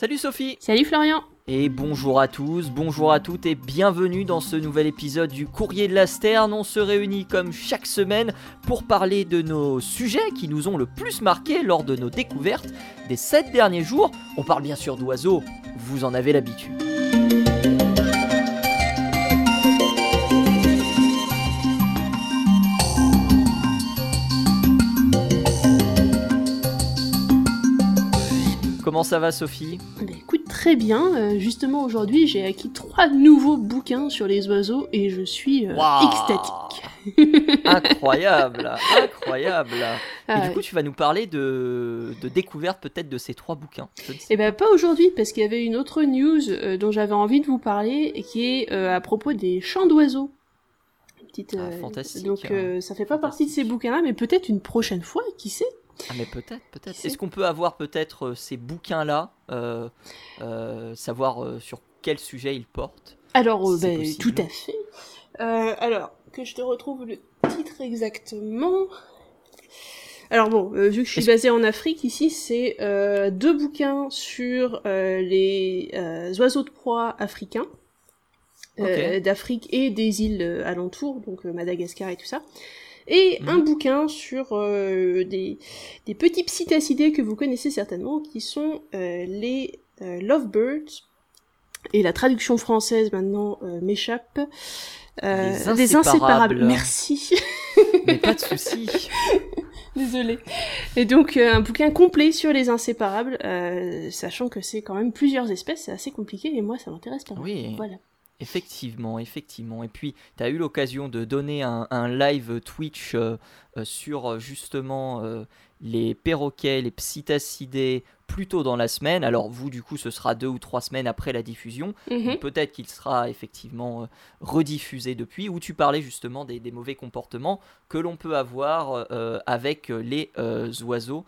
Salut Sophie Salut Florian Et bonjour à tous, bonjour à toutes et bienvenue dans ce nouvel épisode du Courrier de la Sterne. On se réunit comme chaque semaine pour parler de nos sujets qui nous ont le plus marqué lors de nos découvertes des 7 derniers jours. On parle bien sûr d'oiseaux, vous en avez l'habitude. Comment ça va Sophie bah, Écoute, très bien. Euh, justement aujourd'hui j'ai acquis trois nouveaux bouquins sur les oiseaux et je suis euh, extatique. incroyable, incroyable. et ah du coup tu vas nous parler de, de découverte peut-être de ces trois bouquins. Eh ben pas aujourd'hui parce qu'il y avait une autre news euh, dont j'avais envie de vous parler et qui est à propos des chants d'oiseaux. Petite, ah, fantastique. Donc ça fait pas partie de ces bouquins-là, mais peut-être une prochaine fois, qui sait? Ah mais peut-être, peut-être. Est-ce qu'on peut avoir peut-être euh, ces bouquins-là, euh, euh, savoir sur quel sujet ils portent? Alors, ben, tout à fait. alors, que je te retrouve le titre exactement. Alors bon, vu que je suis basée en Afrique, ici c'est deux bouquins sur les oiseaux de proie africains. d'Afrique et des îles alentours, donc Madagascar et tout ça et un mhm. bouquin sur euh, des, des, petits psittacidés que vous connaissez certainement, qui sont euh, les euh, lovebirds. Et la traduction française maintenant m'échappe. des inséparables. Merci. Mais pas de souci. Désolée. Et donc un bouquin complet sur les inséparables, sachant que c'est quand même plusieurs espèces, c'est assez compliqué et moi ça m'intéresse pas. Oui. Voilà. Effectivement, effectivement. Et puis, tu as eu l'occasion de donner un, live Twitch euh, euh, sur euh, justement les perroquets, les psittacidés, plutôt dans la semaine. Alors vous, du coup, ce sera deux ou trois semaines après la diffusion. Mhm. Peut-être qu'il sera effectivement rediffusé depuis, où tu parlais justement des, mauvais comportements que l'on peut avoir avec les oiseaux.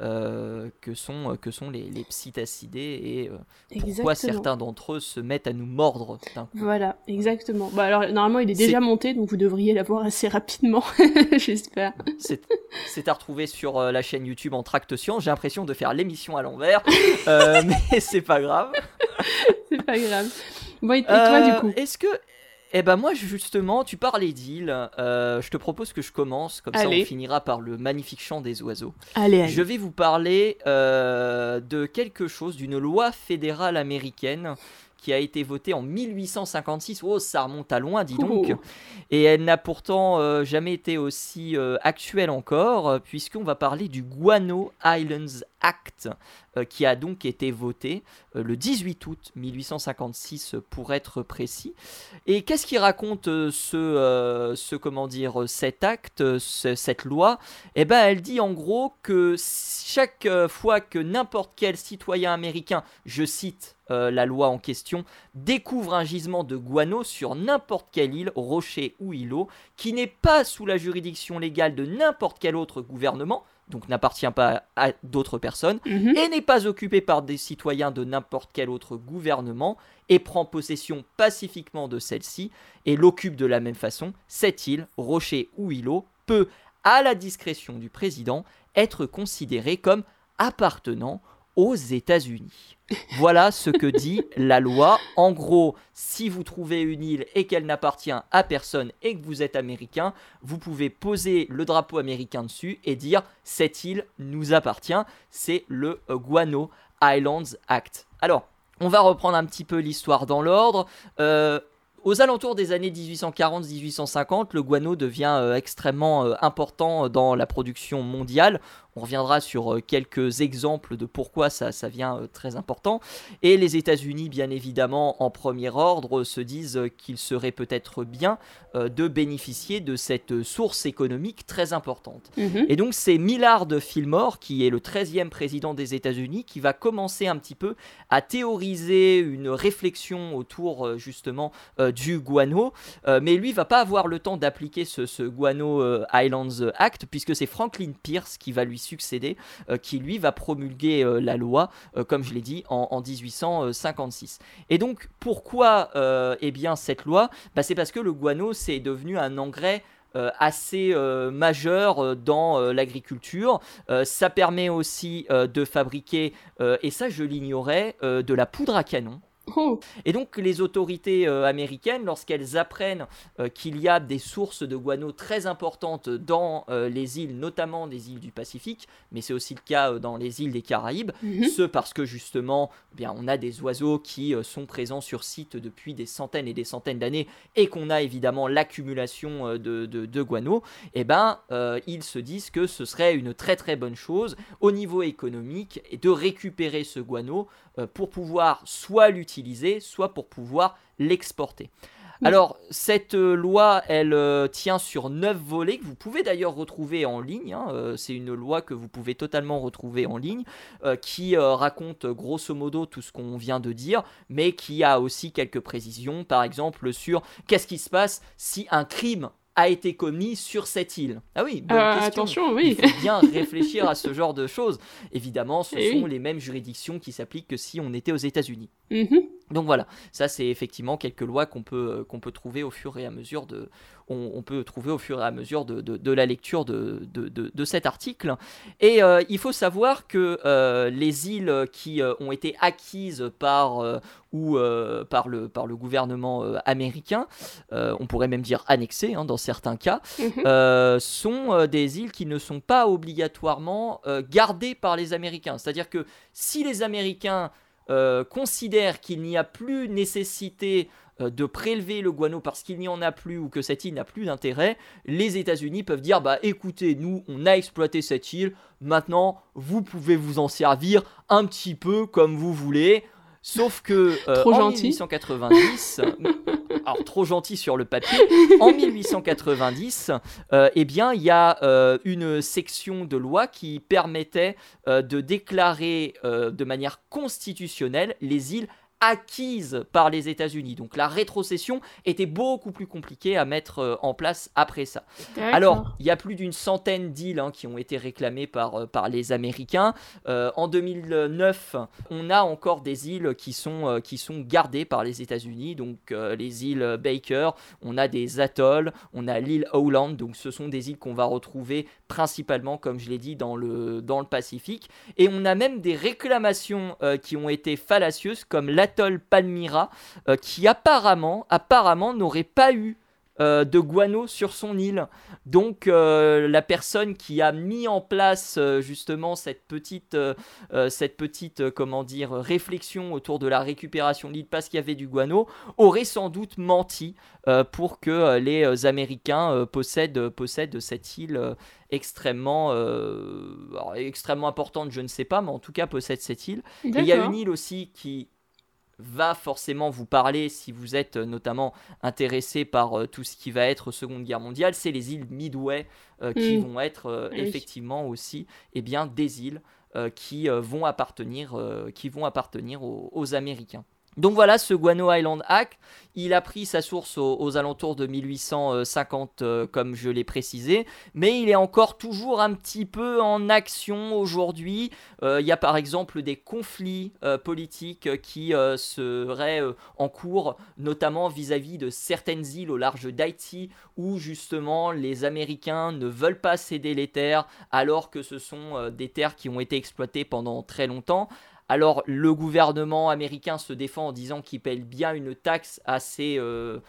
Euh, que, sont, que sont les, les psittacidés et euh, pourquoi certains d'entre eux se mettent à nous mordre Voilà, exactement. Bah alors normalement il est déjà monté donc vous devriez l'avoir assez rapidement, j'espère. C'est à retrouver sur euh, la chaîne YouTube en Tract Science. J'ai l'impression de faire l'émission à l'envers, mais c'est pas grave. c'est pas grave. Bon, et toi du coup Est-ce que eh ben moi justement, tu parlais d'île, euh, je te propose que je commence, comme ça on finira par le magnifique chant des oiseaux. Allez, Je vais vous parler euh, de quelque chose, d'une loi fédérale américaine qui a été votée en 1856. Oh, ça remonte à loin, dis donc. Et elle n'a pourtant euh, jamais été aussi actuelle encore, puisqu'on va parler du Guano Islands Act, euh, qui a donc été voté euh, le 18 août 1856 pour être précis. Et qu'est-ce qui raconte euh, ce, ce, comment dire, cet acte, cette loi? Eh ben, elle dit en gros que chaque fois que n'importe quel citoyen américain, je cite la loi en question, découvre un gisement de guano sur n'importe quelle île, rocher ou îlot, qui n'est pas sous la juridiction légale de n'importe quel autre gouvernement, donc n'appartient pas à d'autres personnes, mhm. et n'est pas occupé par des citoyens de n'importe quel autre gouvernement, et prend possession pacifiquement de celle-ci, et l'occupe de la même façon, cette île, rocher ou îlot, peut, à la discrétion du président, être considérée comme appartenant aux États-Unis. Voilà ce que dit la loi. En gros, si vous trouvez une île et qu'elle n'appartient à personne et que vous êtes américain, vous pouvez poser le drapeau américain dessus et dire cette île nous appartient. C'est le Guano Islands Act. Alors, on va reprendre un petit peu l'histoire dans l'ordre. Euh, aux alentours des années 1840-1850, le guano devient euh, extrêmement euh, important dans la production mondiale. On reviendra sur euh, quelques exemples de pourquoi ça, ça vient euh, très important. Et les États-Unis, bien évidemment, en premier ordre, se disent qu'il serait peut-être bien euh, de bénéficier de cette source économique très importante. Mhm. Et donc c'est Millard Fillmore, qui est le 13e président des États-Unis, qui va commencer un petit peu à théoriser une réflexion autour justement du guano. mais lui va pas avoir le temps d'appliquer ce, ce Guano Islands Act, puisque c'est Franklin Pierce qui va lui succéder, euh, qui lui va promulguer euh, la loi, euh, comme je l'ai dit, en, 1856. Et donc, pourquoi eh bien, cette loi? Bah, C'est parce que le guano, c'est devenu un engrais assez majeur dans l'agriculture. ça permet aussi de fabriquer, et ça je l'ignorais, de la poudre à canon. Oh. Et donc les autorités euh, américaines, lorsqu'elles apprennent euh, qu'il y a des sources de guano très importantes dans euh, les îles, notamment des îles du Pacifique, mais c'est aussi le cas dans les îles des Caraïbes, mhm. ce parce que justement, eh bien, on a des oiseaux qui sont présents sur site depuis des centaines et des centaines d'années, et qu'on a évidemment l'accumulation de, de, guano, eh ben, ils se disent que ce serait une très très bonne chose au niveau économique et de récupérer ce guano pour pouvoir soit l'utiliser soit pour pouvoir l'exporter. Alors, cette euh, loi, elle euh, tient sur neuf volets que vous pouvez d'ailleurs retrouver en ligne. Hein, euh, c'est une loi que vous pouvez totalement retrouver en ligne, qui raconte grosso modo tout ce qu'on vient de dire, mais qui a aussi quelques précisions, par exemple sur qu'est-ce qui se passe si un crime a été commis sur cette île Ah oui, bonne question. Attention, oui. Il faut bien réfléchir à ce genre de choses. Évidemment, ce eh sont les mêmes juridictions qui s'appliquent que si on était aux États-Unis. Mm-hmm. Donc voilà, ça c'est effectivement quelques lois qu'on peut, euh, qu'on peut trouver au fur et à mesure de, on, peut trouver au fur et à mesure de, de, la lecture de, de, cet article. Et euh, il faut savoir que euh, les îles qui ont été acquises par ou par, le, par le gouvernement américain, on pourrait même dire annexées hein, dans certains cas, mhm. sont des îles qui ne sont pas obligatoirement gardées par les Américains. C'est-à-dire que si les Américains euh, considère qu'il n'y a plus nécessité euh, de prélever le guano parce qu'il n'y en a plus ou que cette île n'a plus d'intérêt, les États-Unis peuvent dire bah écoutez, nous on a exploité cette île, maintenant vous pouvez vous en servir un petit peu comme vous voulez. Sauf que euh, en 1890, alors trop gentil sur le papier, en 1890, euh, eh bien il y a euh, une section de loi qui permettait de déclarer de manière constitutionnelle les îles acquise par les États-Unis. Donc la rétrocession était beaucoup plus compliquée à mettre euh, en place après ça. Alors, il y a plus d'une centaine d'îles hein, qui ont été réclamées par, euh, par les Américains. Euh, en 2009, on a encore des îles qui sont, qui sont gardées par les États-Unis. Donc les îles Baker, on a des atolls, on a l'île Howland. Donc ce sont des îles qu'on va retrouver principalement, comme je l'ai dit, dans le, dans le Pacifique. Et on a même des réclamations qui ont été fallacieuses, comme la Palmyra, euh, qui apparemment, apparemment n'aurait pas eu euh, de guano sur son île. Donc euh, la personne qui a mis en place justement cette petite, cette petite comment dire, réflexion autour de la récupération de l'île parce qu'il y avait du guano aurait sans doute menti pour que les Américains possèdent, possèdent cette île extrêmement, extrêmement importante, je ne sais pas, mais en tout cas possède cette île. il y a une île aussi qui va forcément vous parler si vous êtes euh, notamment intéressé par euh, tout ce qui va être Seconde Guerre mondiale, c'est les îles Midway euh, qui mm. vont être effectivement aussi eh bien, des îles qui, vont appartenir, qui vont appartenir aux Américains. Donc voilà, ce Guano Island Act, il a pris sa source aux, alentours de 1850, euh, comme je l'ai précisé, mais il est encore toujours un petit peu en action aujourd'hui. Euh, il y a par exemple des conflits euh, politiques qui seraient en cours, notamment vis-à-vis de certaines îles au large d'Haïti, où justement les Américains ne veulent pas céder les terres, alors que ce sont des terres qui ont été exploitées pendant très longtemps. Alors le gouvernement américain se défend en disant qu'il paye bien une taxe euh,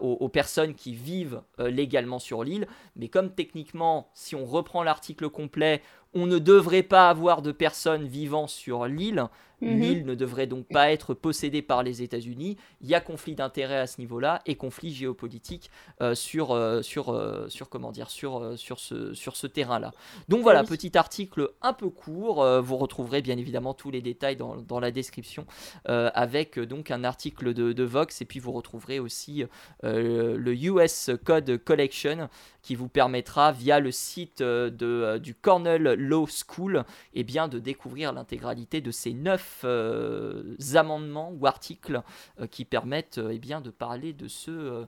aux, personnes qui vivent euh, légalement sur l'île, mais comme techniquement, si on reprend l'article complet, on ne devrait pas avoir de personnes vivant sur l'île, Mhm. L'île ne devrait donc pas être possédée par les États-Unis. Il y a conflit d'intérêts à ce niveau-là et conflit géopolitique euh, sur, euh, sur, euh, sur, comment dire, sur, sur ce, sur ce terrain-là. Donc voilà, petit article un peu court. vous retrouverez bien évidemment tous les détails dans, dans la description avec donc un article de, de, Vox et puis vous retrouverez aussi le US Code Collection qui vous permettra via le site de, du Cornell Law School et eh bien, de découvrir l'intégralité de ces neuf euh, amendements ou articles euh, qui permettent euh, eh bien, de parler de ce,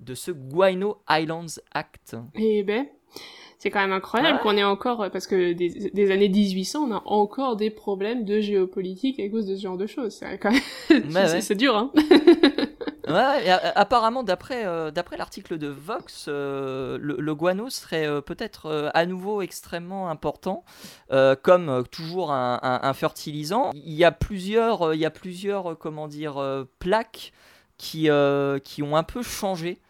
de ce Guano Islands Act. Eh ben, c'est quand même incroyable qu'on ait encore, parce que des, années 1800, on a encore des problèmes de géopolitique à cause de ce genre de choses. C'est quand même... c'est dur, hein apparemment, d'après d'après l'article de Vox, le, guano serait peut-être à nouveau extrêmement important, comme toujours un, fertilisant. Il y a plusieurs, il y a plusieurs comment dire, plaques qui, qui ont un peu changé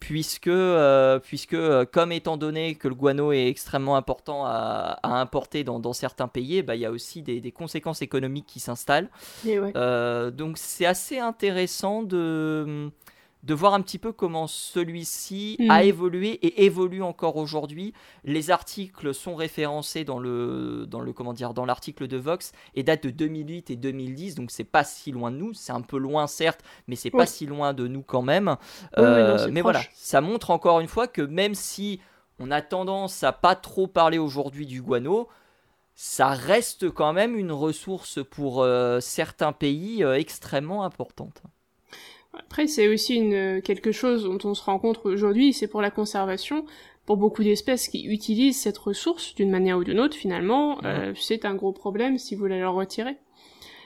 puisque, euh, puisque euh, comme étant donné que le guano est extrêmement important à, importer dans, certains pays, bah, il y a aussi des, conséquences économiques qui s'installent. Euh, donc c'est assez intéressant de de voir un petit peu comment celui-ci a mm. évolué et évolue encore aujourd'hui. Les articles sont référencés dans le dans le comment dire dans l'article de Vox et datent de 2008 et 2010, donc c'est pas si loin de nous. C'est un peu loin certes, mais c'est pas si loin de nous quand même. Euh, mais voilà, ça montre encore une fois que même si on a tendance à pas trop parler aujourd'hui du guano, ça reste quand même une ressource pour euh, certains pays euh, extrêmement importante. Après, c'est aussi une, quelque chose dont on se rend compte aujourd'hui, c'est pour la conservation. Pour beaucoup d'espèces qui utilisent cette ressource d'une manière ou d'une autre, finalement, euh, c'est un gros problème si vous voulez leur retirer.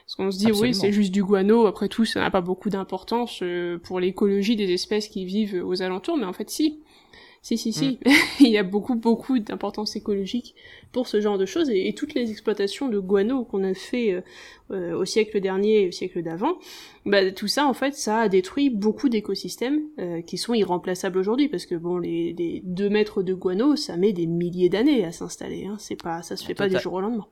Parce qu'on se dit, oui, c'est juste du guano, après tout, ça n'a pas beaucoup d'importance euh, pour l'écologie des espèces qui vivent aux alentours, mais en fait, si. Si, si, si. Mm. il y a beaucoup, beaucoup d'importance écologique pour ce genre de choses et, toutes les exploitations de guano qu'on a fait euh, euh, au siècle dernier et au siècle d'avant, bah, tout ça, en fait, ça a détruit beaucoup d'écosystèmes euh, qui sont irremplaçables aujourd'hui parce que bon, les, les, deux mètres de guano, ça met des milliers d'années à s'installer. Hein. C'est pas, ça se fait pas du jour au lendemain.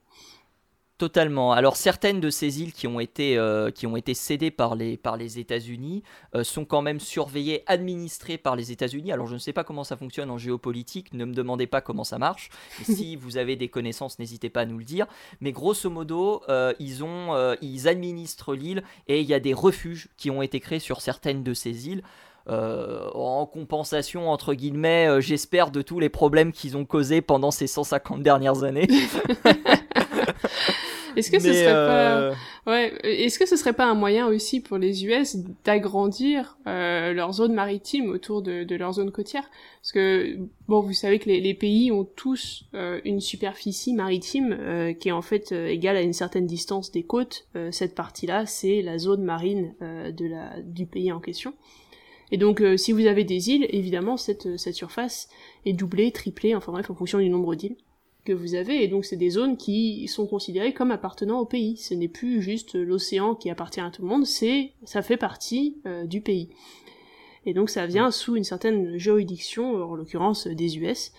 Totalement. Alors certaines de ces îles qui ont été, euh, qui ont été cédées par les, par les États-Unis euh, sont quand même surveillées, administrées par les États-Unis. Alors je ne sais pas comment ça fonctionne en géopolitique, ne me demandez pas comment ça marche. si vous avez des connaissances, n'hésitez pas à nous le dire. Mais grosso modo, euh, ils, ont, ils administrent l'île et il y a des refuges qui ont été créés sur certaines de ces îles. en compensation, entre guillemets, j'espère, de tous les problèmes qu'ils ont causés pendant ces 150 dernières années. Est-ce que ce serait pas, euh, ouais, est-ce que ce serait pas un moyen aussi pour les US d'agrandir euh, leur zone maritime autour de, de, leur zone côtière? Parce que bon, vous savez que les, les pays ont tous euh, une superficie maritime euh, qui est en fait égale à une certaine distance des côtes. cette partie-là, c'est la zone marine de la du pays en question. Et donc, si vous avez des îles, évidemment, cette, cette surface est doublée, triplée, enfin bref, en fonction du nombre d'îles que vous avez, et donc c'est des zones qui sont considérées comme appartenant au pays. Ce n'est plus juste l'océan qui appartient à tout le monde, c'est ça fait partie euh, du pays. Et donc ça vient sous une certaine juridiction, en l'occurrence des US.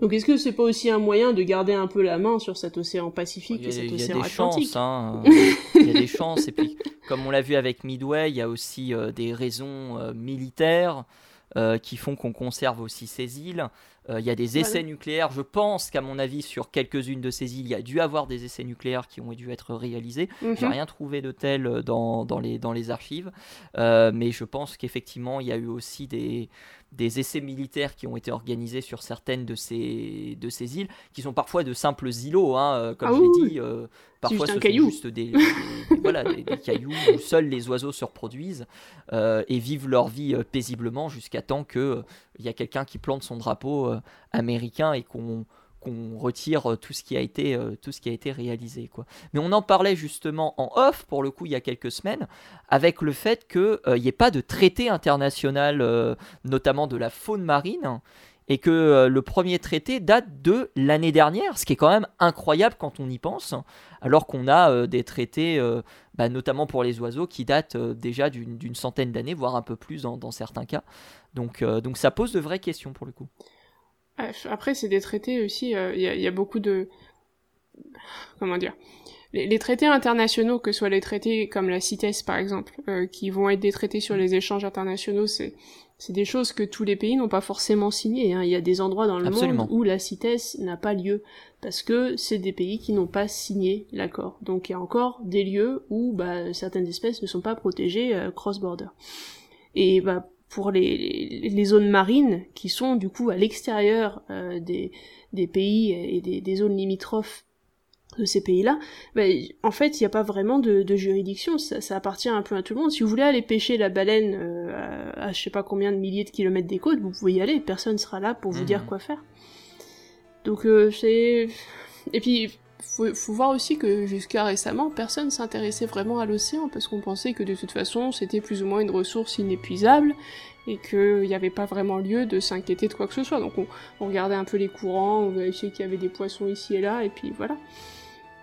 Donc est-ce que c'est pas aussi un moyen de garder un peu la main sur cet océan Pacifique et cet océan Atlantique Il y a des chances, hein. il y a des chances. Et puis, comme on l'a vu avec Midway, il y a aussi euh, des raisons euh, militaires qui font qu'on conserve aussi ces îles. Euh, il y a des essais nucléaires. Je pense qu'à mon avis, sur quelques-unes de ces îles, il y a dû avoir des essais nucléaires qui ont dû être réalisés. Je n'ai J'ai mhm. rien trouvé de tel euh, dans, dans, les, dans les archives. Euh, mais je pense qu'effectivement, il y a eu aussi des, des essais militaires qui ont été organisés sur certaines de ces, de ces îles, qui sont parfois de simples îlots, hein, comme ah je l'ai dit. parfois, ce sont juste des, voilà, des, cailloux où seuls les oiseaux se reproduisent et vivent leur vie paisiblement jusqu'à temps qu'il il y a quelqu'un qui plante son drapeau euh, américain et qu'on qu'on retire euh, tout ce qui a été euh, tout ce qui a été réalisé quoi. Mais on en parlait justement en off pour le coup il y a quelques semaines avec le fait qu'il n'y ait pas de traité international notamment de la faune marine et que le premier traité date de l'année dernière, ce qui est quand même incroyable quand on y pense, alors qu'on a des traités, bah, notamment pour les oiseaux, qui datent déjà d'une centaine d'années, voire un peu plus dans certains cas. Donc, euh, donc ça pose de vraies questions pour le coup. Après, c'est des traités aussi, il euh, y, a, beaucoup de... Comment dire les, traités internationaux, que ce soit les traités comme la CITES par exemple, euh, qui vont être des traités sur les échanges internationaux, c'est c'est des choses que tous les pays n'ont pas forcément signées. Hein. Il y a des endroits dans le monde où la CITES n'a pas lieu parce que c'est des pays qui n'ont pas signé l'accord. Donc il y a encore des lieux où bah, certaines espèces ne sont pas protégées cross-border. Et bah, pour les, les, zones marines qui sont du coup à l'extérieur euh, des, des, pays et des, des, zones limitrophes de ces pays-là, ben, en fait, il n'y a pas vraiment de, de juridiction, ça, ça, appartient un peu à tout le monde. Si vous voulez aller pêcher la baleine euh, à, je sais pas combien de milliers de kilomètres des côtes, vous pouvez y aller, personne sera là pour vous dire mmh. quoi faire. Donc euh, c'est... Et puis, faut, faut voir aussi que jusqu'à récemment, personne s'intéressait vraiment à l'océan parce qu'on pensait que de toute façon, c'était plus ou moins une ressource inépuisable et qu'il n'y avait pas vraiment lieu de s'inquiéter de quoi que ce soit. Donc on, regardait un peu les courants, on vérifiait qu'il y avait des poissons ici et là, et puis voilà.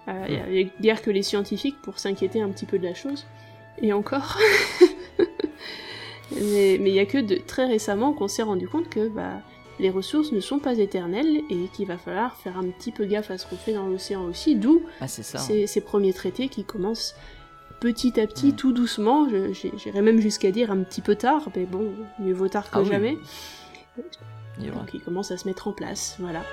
Euh, il y avait guère que les scientifiques pour s'inquiéter un petit peu de la chose. Et encore. mais il n'y a que de, très récemment qu'on s'est rendu compte que bah, les ressources ne sont pas éternelles et qu'il va falloir faire un petit peu gaffe à ce qu'on fait dans l'océan aussi, d'où ah, ces, premiers traités qui commencent petit à petit, tout doucement, j'irais même jusqu'à dire un petit peu tard, mais bon, mieux vaut tard que ah jamais. Donc ils commencent à se mettre en place, voilà.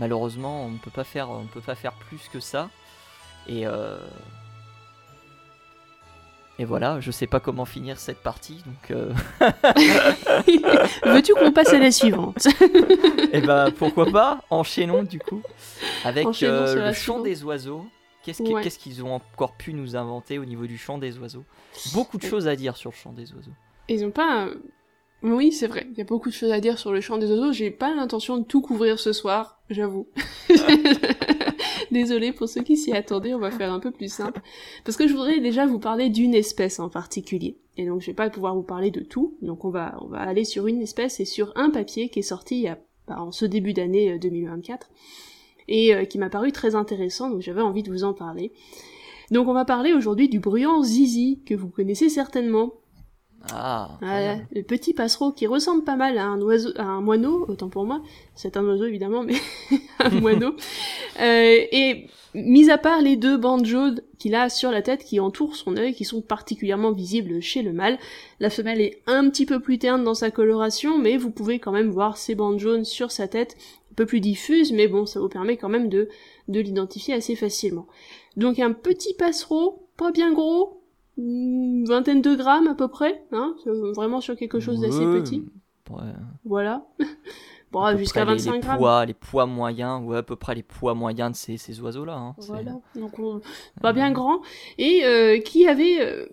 Malheureusement, on ne peut pas faire, on peut pas faire plus que ça. Et euh, et voilà, je sais pas comment finir cette partie, donc. Euh, Veux-tu qu'on passe à la suivante Et eh ben pourquoi pas Enchaînons du coup avec euh, le chant des oiseaux. Qu'est-ce qu'ils ont encore pu nous inventer au niveau du chant des oiseaux? Beaucoup de choses à dire sur le chant des oiseaux. Ils ont pas oui, c'est vrai. Il y a beaucoup de choses à dire sur le chant des oiseaux. J'ai pas l'intention de tout couvrir ce soir, j'avoue. Désolée pour ceux qui s'y attendaient, on va faire un peu plus simple. Parce que je voudrais déjà vous parler d'une espèce en particulier. Et donc je vais pas pouvoir vous parler de tout. Donc on va, on va aller sur une espèce et sur un papier qui est sorti il y a, bah, en ce début d'année 2024. Euh, et euh, qui m'a paru très intéressant, donc j'avais envie de vous en parler. Donc on va parler aujourd'hui du bruyant zizi, que vous connaissez certainement. Ah, le petit passereau qui ressemble pas mal à un oiseau, à un moineau, autant pour moi. C'est un oiseau évidemment, mais un moineau. Euh, et mis à part les deux bandes jaunes qu'il a sur la tête qui entourent son œil, qui sont particulièrement visibles chez le mâle, la femelle est un petit peu plus terne dans sa coloration, mais vous pouvez quand même voir ces bandes jaunes sur sa tête, un peu plus diffuses, mais bon, ça vous permet quand même de, de l'identifier assez facilement. Donc un petit passereau, pas bien gros, une vingtaine de grammes à peu près, hein, vraiment sur quelque chose d'assez petit. Voilà. bon, jusqu'à 25 les, grammes. Poids, les poids moyens, ouais, à peu près les poids moyens de ces, ces oiseaux-là. Hein, voilà, donc pas bien grand. Et euh, qui avait, euh,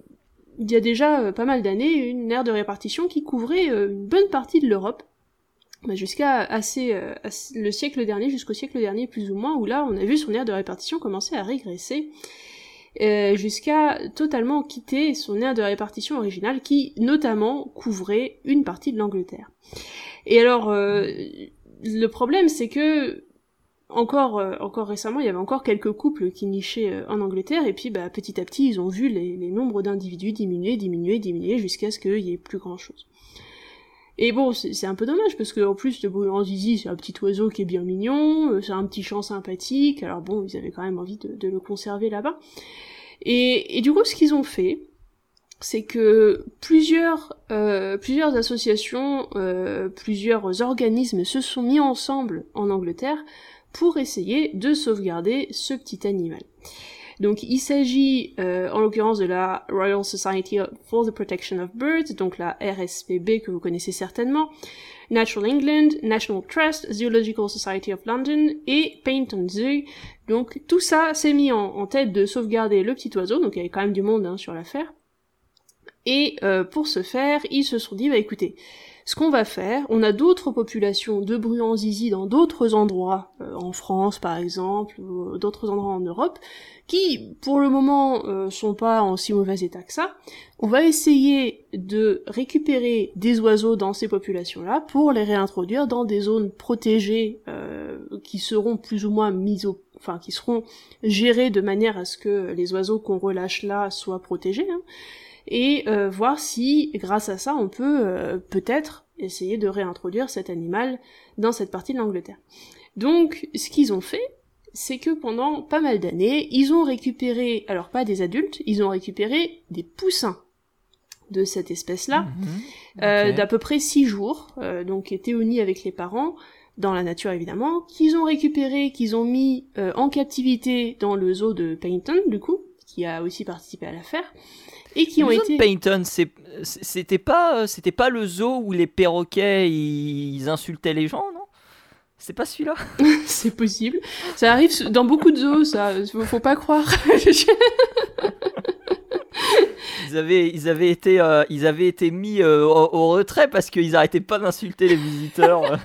il y a déjà euh, pas mal d'années, une aire de répartition qui couvrait une bonne partie de l'Europe. Bah, jusqu'à assez, le siècle dernier, jusqu'au siècle dernier plus ou moins, où là on a vu son aire de répartition commencer à régresser. Euh, jusqu'à totalement quitter son aire de répartition originale qui notamment couvrait une partie de l'Angleterre. Et alors euh, le problème c'est que encore euh, encore récemment il y avait encore quelques couples qui nichaient en Angleterre et puis bah, petit à petit ils ont vu les, les nombres d'individus diminuer diminuer diminuer jusqu'à ce qu'il y ait plus grand chose. Et bon, c'est un peu dommage parce que en plus le bruyant zizi, c'est un petit oiseau qui est bien mignon, c'est un petit chant sympathique. Alors bon, ils avaient quand même envie de, le conserver là-bas. Et, du coup, ce qu'ils ont fait, c'est que plusieurs, euh, plusieurs associations, euh, plusieurs organismes se sont mis ensemble en Angleterre pour essayer de sauvegarder ce petit animal. Donc il s'agit euh, en l'occurrence de la Royal Society for the Protection of Birds, donc la RSPB que vous connaissez certainement, Natural England, National Trust, Zoological Society of London et Paynton Zoo. Donc tout ça s'est mis en, tête de sauvegarder le petit oiseau, donc il y avait quand même du monde hein, sur l'affaire. Et euh, pour ce faire, ils se sont dit, bah écoutez, ce qu'on va faire, on a d'autres populations de bruants zizi dans d'autres endroits, euh, en France par exemple, ou d'autres endroits en Europe, qui pour le moment euh, sont pas en si mauvais état que ça. On va essayer de récupérer des oiseaux dans ces populations-là pour les réintroduire dans des zones protégées euh, qui seront plus ou moins mises au enfin qui seront gérées de manière à ce que les oiseaux qu'on relâche là soient protégés. Hein et euh, voir si, grâce à ça, on peut euh, peut-être essayer de réintroduire cet animal dans cette partie de l'Angleterre. Donc, ce qu'ils ont fait, c'est que pendant pas mal d'années, ils ont récupéré, alors pas des adultes, ils ont récupéré des poussins de cette espèce-là, mhm. euh, d'à peu près six jours, donc étaient au nid avec les parents, dans la nature évidemment, qu'ils ont récupéré, qu'ils ont mis euh, en captivité dans le zoo de Paynton, du coup, qui a aussi participé à l'affaire, et qui ont été. Paynton, c'était pas, c'était pas le zoo où les perroquets ils insultaient les gens, non? C'est pas celui-là? C'est possible. Ça arrive dans beaucoup de zoos, ça. Faut pas croire. ils avaient, ils avaient été, euh, ils avaient été mis euh, au, retrait parce qu'ils arrêtaient pas d'insulter les visiteurs.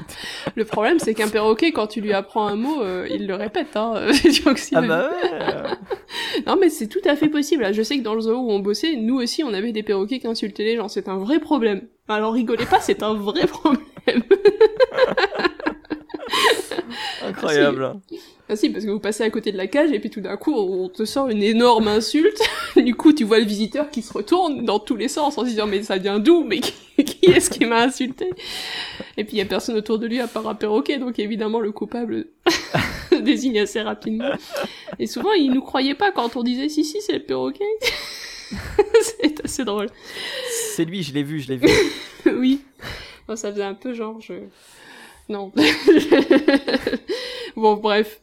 le problème, c'est qu'un perroquet, quand tu lui apprends un mot, euh, il le répète. Hein. ah bah ouais. non, mais c'est tout à fait possible. Je sais que dans le zoo où on bossait, nous aussi, on avait des perroquets qui insultaient les gens. C'est un vrai problème. Alors rigolez pas, c'est un vrai problème. Incroyable. Ah si, parce que vous passez à côté de la cage et puis tout d'un coup on te sort une énorme insulte. du coup tu vois le visiteur qui se retourne dans tous les sens en se disant mais ça vient d'où? Mais qui, est-ce qui m'a insulté? Et puis il y a personne autour de lui à part un perroquet, donc évidemment le coupable désigne assez rapidement. Et souvent il nous croyait pas quand on disait si si c'est le perroquet. c'est assez drôle. C'est lui, je l'ai vu, je l'ai vu. oui. Bon, ça faisait un peu genre je non. bon, bref.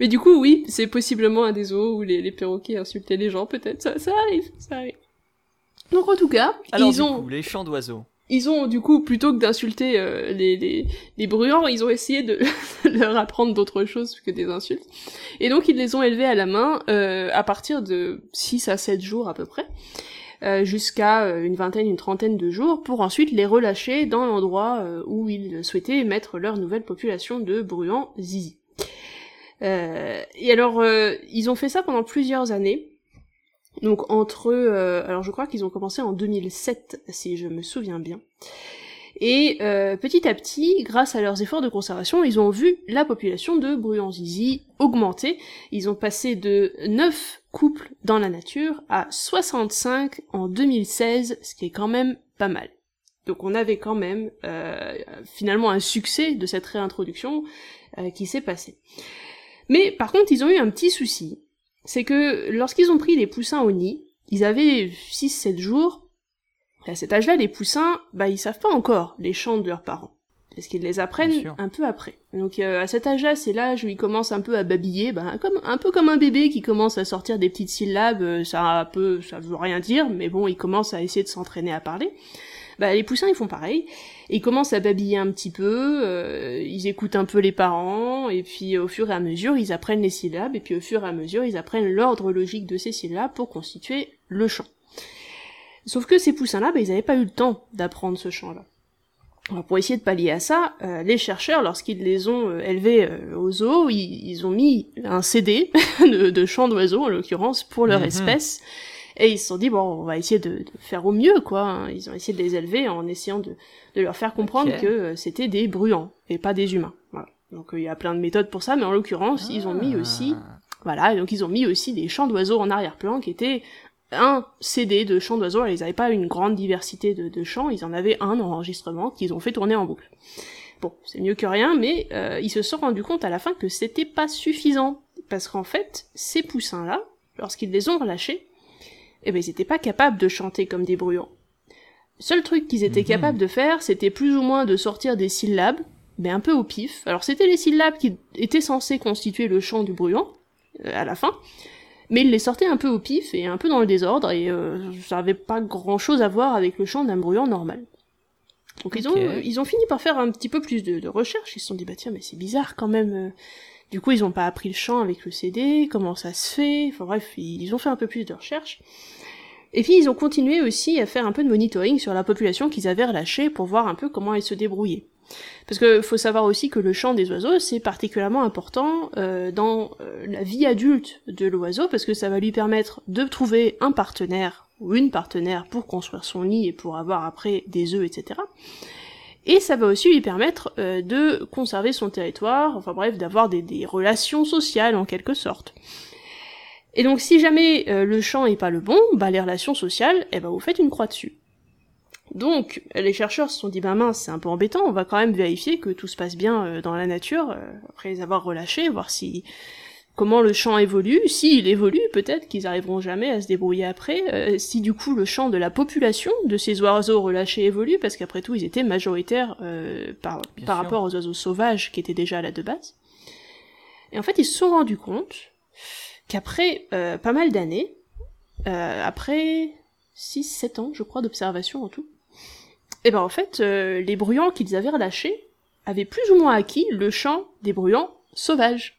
Mais du coup, oui, c'est possiblement un des zoos où les, perroquets insultaient les gens, peut-être. Ça, ça arrive, ça arrive. Donc, en tout cas, Alors, ils ont... les chants d'oiseaux. Ils ont, du coup, plutôt que d'insulter euh, les, les, les bruyants, ils ont essayé de leur apprendre d'autres choses que des insultes. Et donc, ils les ont élevés à la main euh, à partir de 6 à 7 jours à peu près. Euh, jusqu'à euh, une vingtaine, une trentaine de jours, pour ensuite les relâcher dans l'endroit euh, où ils souhaitaient mettre leur nouvelle population de bruyants zizi. et alors, ils ont fait ça pendant plusieurs années. Donc entre, alors je crois qu'ils ont commencé en 2007, si je me souviens bien. Et petit à petit, grâce à leurs efforts de conservation, ils ont vu la population de bruyants zizi augmenter. Ils ont passé de 9 couple dans la nature à 65 en 2016, ce qui est quand même pas mal. Donc on avait quand même euh, finalement un succès de cette réintroduction euh, qui s'est passé. Mais par contre ils ont eu un petit souci, c'est que lorsqu'ils ont pris les poussins au nid, ils avaient 6-7 jours, à cet âge-là les poussins, bah ils savent pas encore les chants de leurs parents parce qu'ils les apprennent un peu après. Donc euh, à cet âge-là, c'est l'âge où ils commencent un peu à babiller, ben, comme un peu comme un bébé qui commence à sortir des petites syllabes, euh, ça peu, ça veut rien dire, mais bon, ils commencent à essayer de s'entraîner à parler. Bah, les poussins ils font pareil, ils commencent à babiller un petit peu, euh, ils écoutent un peu les parents, et puis au fur et à mesure ils apprennent les syllabes, et puis au fur et à mesure ils apprennent l'ordre logique de ces syllabes pour constituer le chant. Sauf que ces poussins-là, bah, ils n'avaient pas eu le temps d'apprendre ce chant-là. Alors pour essayer de pallier à ça, euh, les chercheurs, lorsqu'ils les ont euh, élevés euh, aux zoos, ils, ont mis un CD de, de chants d'oiseaux, en l'occurrence, pour leur mhm. espèce. Et ils se sont dit, bon, on va essayer de, faire au mieux, quoi. Hein. Ils ont essayé de les élever en essayant de, de leur faire comprendre que c'était des bruants, et pas des humains. Voilà. Donc il y a plein de méthodes pour ça, mais en l'occurrence, ils ont mis aussi... Ah. Voilà, et donc ils ont mis aussi des chants d'oiseaux en arrière-plan qui étaient un CD de chants d'oiseaux, ils n'avaient pas une grande diversité de, chants, ils en avaient un enregistrement qu'ils ont fait tourner en boucle. Bon, c'est mieux que rien, mais euh, ils se sont rendus compte à la fin que c'était pas suffisant, parce qu'en fait, ces poussins-là, lorsqu'ils les ont relâchés, eh ben ils étaient pas capables de chanter comme des bruyants. Le seul truc qu'ils étaient mhm. capables de faire, c'était plus ou moins de sortir des syllabes, mais un peu au pif. Alors c'était les syllabes qui étaient censées constituer le chant du bruyant, euh, à la fin, mais il les sortait un peu au pif et un peu dans le désordre, et euh, ça avait pas grand chose à voir avec le chant d'un bruyant normal. Donc ils, ont, ils ont fini par faire un petit peu plus de, de recherche, ils se sont dit bah tiens mais c'est bizarre quand même. Euh. Du coup ils ont pas appris le chant avec le CD, comment ça se fait, enfin bref, ils ont fait un peu plus de recherche. Et puis ils ont continué aussi à faire un peu de monitoring sur la population qu'ils avaient relâchée pour voir un peu comment elle se débrouillait. Parce que faut savoir aussi que le chant des oiseaux, c'est particulièrement important euh, dans euh, la vie adulte de l'oiseau, parce que ça va lui permettre de trouver un partenaire ou une partenaire pour construire son nid et pour avoir après des œufs, etc. Et ça va aussi lui permettre euh, de conserver son territoire, enfin bref, d'avoir des, des, relations sociales en quelque sorte. Et donc si jamais le chant est pas le bon, bah les relations sociales, eh ben vous faites une croix dessus. Donc, les chercheurs se sont dit, ben mince, c'est un peu embêtant, on va quand même vérifier que tout se passe bien euh, dans la nature, euh, après les avoir relâchés, voir si comment le chant évolue, s'il évolue, peut-être qu'ils arriveront jamais à se débrouiller après, euh, si du coup le chant de la population de ces oiseaux relâchés évolue, parce qu'après tout ils étaient majoritaires euh, par, par rapport aux oiseaux sauvages qui étaient déjà là de base. Et en fait ils se sont rendus compte qu'après euh, pas mal d'années, après 6-7 ans je crois d'observation en tout, et eh ben en fait les bruyants qu'ils avaient relâchés avaient plus ou moins acquis le chant des bruyants sauvages.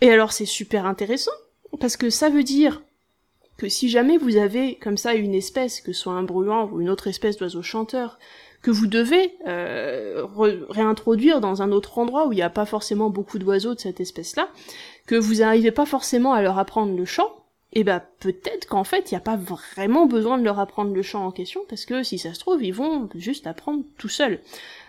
Et alors c'est super intéressant, parce que ça veut dire que si jamais vous avez comme ça une espèce, que ce soit un bruant ou une autre espèce d'oiseau chanteur, que vous devez euh, réintroduire dans un autre endroit où il n'y a pas forcément beaucoup d'oiseaux de cette espèce-là, que vous n'arrivez pas forcément à leur apprendre le chant, et eh ben peut-être qu'en fait il n'y a pas vraiment besoin de leur apprendre le chant en question, parce que si ça se trouve, ils vont juste apprendre tout seuls.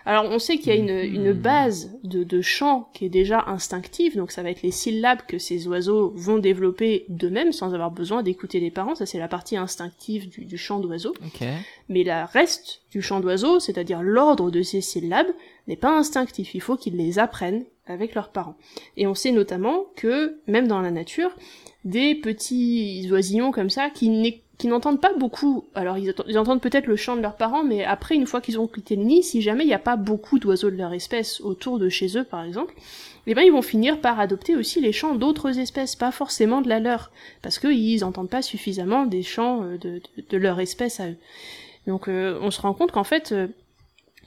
Alors on sait qu'il y a une, une hmm. base de, de, chant qui est déjà instinctive, donc ça va être les syllabes que ces oiseaux vont développer d'eux-mêmes sans avoir besoin d'écouter les parents, ça c'est la partie instinctive du, du chant d'oiseau. Mais la reste du chant d'oiseau, c'est-à-dire l'ordre de ces syllabes, n'est pas instinctif, il faut qu'ils les apprennent avec leurs parents. Et on sait notamment que, même dans la nature, des petits oisillons comme ça qui qui n'entendent pas beaucoup. Alors ils, entendent peut-être le chant de leurs parents, mais après, une fois qu'ils ont quitté le nid, si jamais il n'y a pas beaucoup d'oiseaux de leur espèce autour de chez eux, par exemple, eh ben ils vont finir par adopter aussi les chants d'autres espèces, pas forcément de la leur, parce qu'ils n'entendent pas suffisamment des chants euh, de, leur espèce à eux. Donc euh, on se rend compte qu'en fait, euh,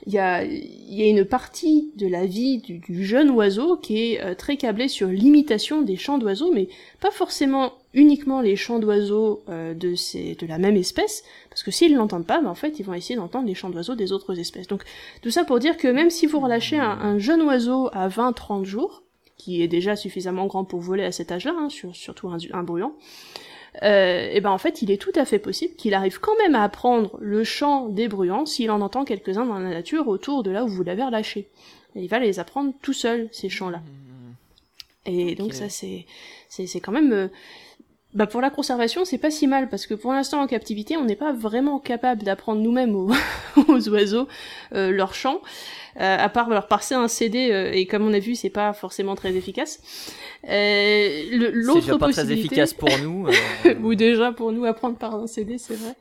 il y a, une partie de la vie du, du jeune oiseau qui est très câblée sur l'imitation des chants d'oiseaux, mais pas forcément uniquement les chants d'oiseaux euh, de, ces, de la même espèce, parce que s'ils l'entendent pas, ben en fait, ils vont essayer d'entendre les chants d'oiseaux des autres espèces. Donc, tout ça pour dire que même si vous relâchez un, jeune oiseau à 20-30 jours, qui est déjà suffisamment grand pour voler à cet âge-là, hein, surtout un, un bruyant, euh, et ben en fait, il est tout à fait possible qu'il arrive quand même à apprendre le chant des bruyants s'il en entend quelques-uns dans la nature autour de là où vous l'avez relâché. il va les apprendre tout seul, ces chants-là. Mmh. Et donc ça, c'est, c'est, c'est quand même... Euh, bah pour la conservation, c'est pas si mal parce que pour l'instant en captivité, on n'est pas vraiment capable d'apprendre nous-mêmes aux, oiseaux euh, leur chant, euh, à part leur passer un CD euh, et comme on a vu, c'est pas forcément très efficace. Euh, L'autre c'est pas très efficace pour nous. Ou déjà pour nous apprendre par un CD, c'est vrai.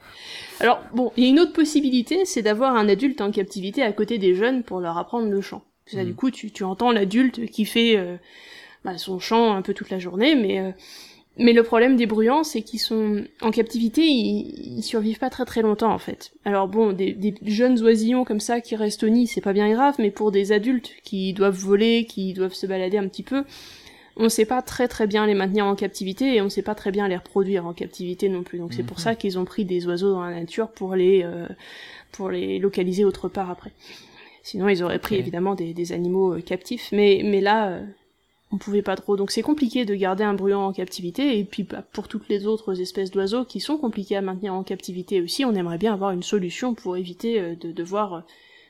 Alors bon, il y a une autre possibilité, c'est d'avoir un adulte en captivité à côté des jeunes pour leur apprendre le chant. Ça, du hmm. coup, tu, tu entends l'adulte qui fait bah, son chant un peu toute la journée, mais mais le problème des bruyants, c'est qu'ils sont en captivité, ils, survivent pas très très longtemps en fait. Alors bon, des, jeunes oisillons comme ça qui restent au nid, c'est pas bien grave, mais pour des adultes qui doivent voler, qui doivent se balader un petit peu, on sait pas très très bien les maintenir en captivité et on sait pas très bien les reproduire en captivité non plus. Donc c'est pour mhm. ça qu'ils ont pris des oiseaux dans la nature pour les euh, pour les localiser autre part après. Sinon ils auraient pris évidemment des, animaux euh, captifs, mais mais là euh, on pouvait pas trop. Donc c'est compliqué de garder un bruyant en captivité, et puis bah, pour toutes les autres espèces d'oiseaux qui sont compliquées à maintenir en captivité aussi, on aimerait bien avoir une solution pour éviter euh, de devoir euh,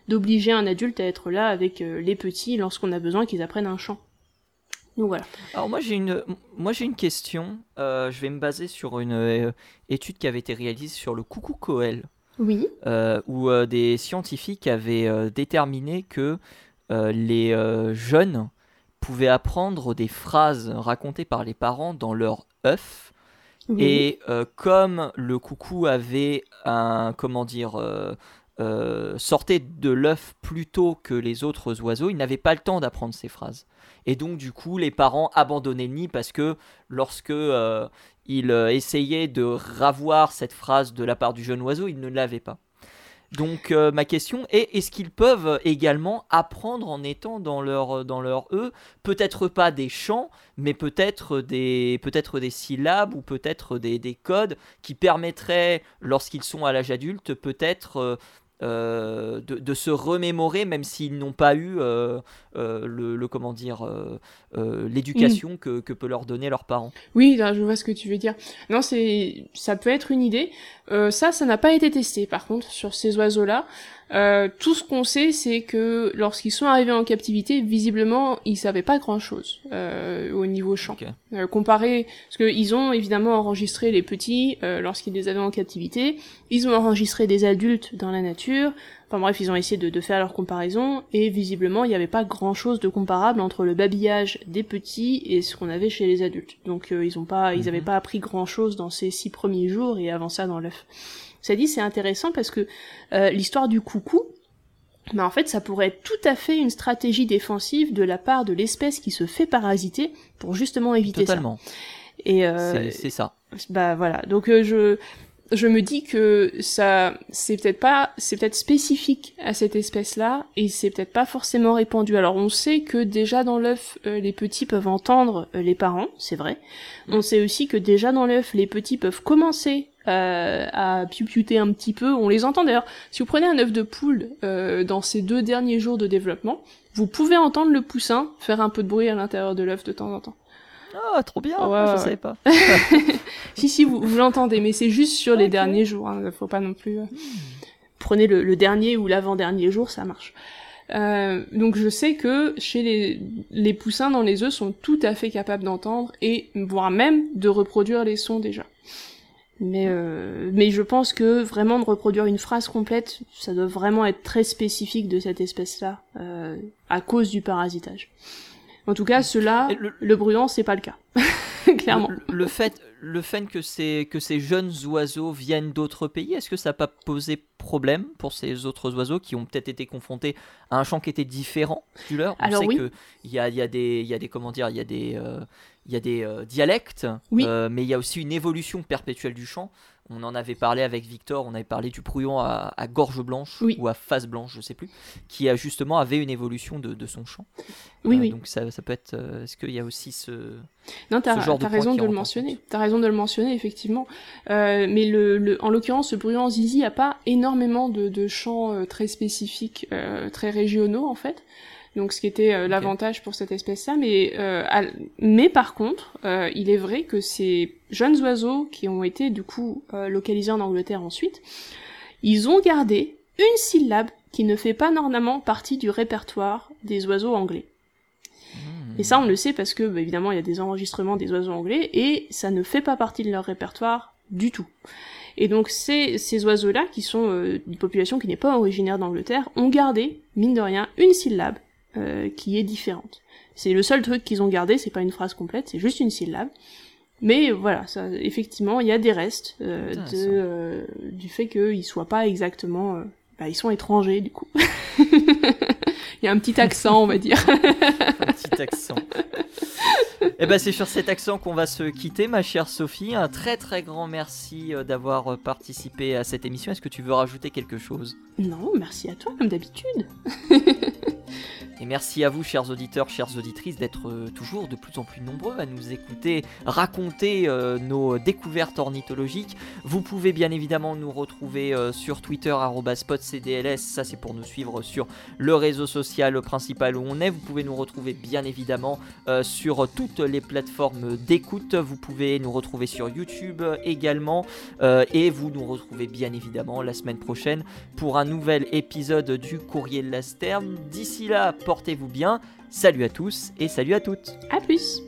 d'obliger un adulte à être là avec euh, les petits lorsqu'on a besoin qu'ils apprennent un chant. Donc voilà. Alors moi j'ai une, moi j'ai une question. je vais me baser sur une étude qui avait été réalisée sur le coucou Coel. Oui. où des scientifiques avaient déterminé que les jeunes pouvaient apprendre des phrases racontées par les parents dans leur œuf. Et euh, comme le coucou avait un, comment dire, euh, euh, sortait de l'œuf plus tôt que les autres oiseaux, il n'avait pas le temps d'apprendre ces phrases. Et donc du coup, les parents abandonnaient le nid parce que lorsque ils essayaient de ravoir cette phrase de la part du jeune oiseau, ils ne l'avaient pas. Donc euh, ma question est est-ce qu'ils peuvent également apprendre en étant dans leur dans leur eux peut-être pas des chants mais peut-être des peut-être des syllabes ou peut-être des, des, codes qui permettraient lorsqu'ils sont à l'âge adulte peut-être euh, euh, de, se remémorer, même s'ils n'ont pas eu euh, euh, le, comment dire l'éducation que, que, peut leur donner leurs parents. Oui, je vois ce que tu veux dire. Non, c'est ça peut être une idée. Ça, ça n'a pas été testé, par contre, sur ces oiseaux-là. Euh, tout ce qu'on sait, c'est que lorsqu'ils sont arrivés en captivité, visiblement, ils savaient pas grand-chose euh, au niveau chant. Euh, comparé, parce qu'ils ont évidemment enregistré les petits lorsqu'ils les avaient en captivité, ils ont enregistré des adultes dans la nature, Enfin bref, ils ont essayé de, faire leur comparaison, et visiblement, il n'y avait pas grand-chose de comparable entre le babillage des petits et ce qu'on avait chez les adultes. Donc euh, ils ont pas, ils n'avaient mhm. pas appris grand-chose dans ces six premiers jours et avant ça dans l'œuf. Ça dit, c'est intéressant parce que euh, l'histoire du coucou, mais en fait, ça pourrait être tout à fait une stratégie défensive de la part de l'espèce qui se fait parasiter pour justement éviter Totalement. ça. Et euh, c'est ça. Bah voilà. Donc euh, je je me dis que ça c'est peut-être pas c'est peut-être spécifique à cette espèce-là et c'est peut-être pas forcément répandu. Alors on sait que déjà dans l'œuf euh, les petits peuvent entendre euh, les parents, c'est vrai. Mm. On sait aussi que déjà dans l'œuf les petits peuvent commencer euh, à pioupiouter un petit peu. On les entend d'ailleurs. Si vous prenez un œuf de poule euh, dans ces deux derniers jours de développement, vous pouvez entendre le poussin faire un peu de bruit à l'intérieur de l'œuf de temps en temps. Ah, trop bien, je savais pas. si, si, vous, vous l'entendez, mais c'est juste sur les derniers jours, hein, faut pas non plus... Euh, prenez le, dernier ou l'avant-dernier jour, ça marche. Euh, donc je sais que chez les, les poussins dans les œufs sont tout à fait capables d'entendre et voire même de reproduire les sons déjà. Mais, euh, mais je pense que vraiment de reproduire une phrase complète, ça doit vraiment être très spécifique de cette espèce-là, euh, à cause du parasitage. En tout cas, cela, le, le c'est pas le cas. Clairement. Le, fait, le fait que ces, que ces jeunes oiseaux viennent d'autres pays, est-ce que ça n'a pas posé problème pour ces autres oiseaux qui ont peut-être été confrontés à un champ qui était différent du leur? On Alors, sait oui. qu'il y a, y, a des, y a des, comment dire, il y a des, euh, il y a des euh, dialectes, euh, mais il y a aussi une évolution perpétuelle du chant. On en avait parlé avec Victor, on avait parlé du prouillon à, gorge blanche ou à face blanche, je sais plus, qui a justement avait une évolution de, son chant. Oui, oui. Donc ça, ça peut être. Est-ce qu'il y a aussi ce. Non, t'as as raison de le mentionner. T'as raison de le mentionner, effectivement. mais le, en l'occurrence, ce brouillon zizi a pas énormément de, de chants très spécifiques, très régionaux, en fait donc ce qui était euh, l'avantage pour cette espèce-là. Mais, euh, mais par contre, euh, il est vrai que ces jeunes oiseaux qui ont été du coup localisés en Angleterre ensuite, ils ont gardé une syllabe qui ne fait pas normalement partie du répertoire des oiseaux anglais. Hmm. Et ça, on le sait parce que, bah, évidemment, il y a des enregistrements des oiseaux anglais et ça ne fait pas partie de leur répertoire du tout. Et donc ces, ces oiseaux-là, qui sont une population qui n'est pas originaire d'Angleterre, ont gardé, mine de rien, une syllabe euh, qui est différente. C'est le seul truc qu'ils ont gardé, c'est pas une phrase complète, c'est juste une syllabe. Mais voilà, ça, effectivement, il y a des restes euh, de, euh, du fait qu'ils soient pas exactement, euh, bah, ils sont étrangers du coup. il y a un petit accent, on va dire. un petit accent. Et eh ben c'est sur cet accent qu'on va se quitter, ma chère Sophie. Un très très grand merci d'avoir participé à cette émission. Est-ce que tu veux rajouter quelque chose? Non, merci à toi comme d'habitude. Et merci à vous, chers auditeurs, chères auditrices, d'être euh, toujours de plus en plus nombreux à nous écouter, raconter euh, nos découvertes ornithologiques. Vous pouvez bien évidemment nous retrouver euh, sur Twitter, spotcdls, ça c'est pour nous suivre sur le réseau social principal où on est. Vous pouvez nous retrouver bien évidemment sur toutes les plateformes d'écoute. Vous pouvez nous retrouver sur YouTube également. et vous nous retrouvez bien évidemment la semaine prochaine pour un nouvel épisode du Courrier de la Sterne. D'ici là, portez-vous bien. Salut à tous et salut à toutes. À plus.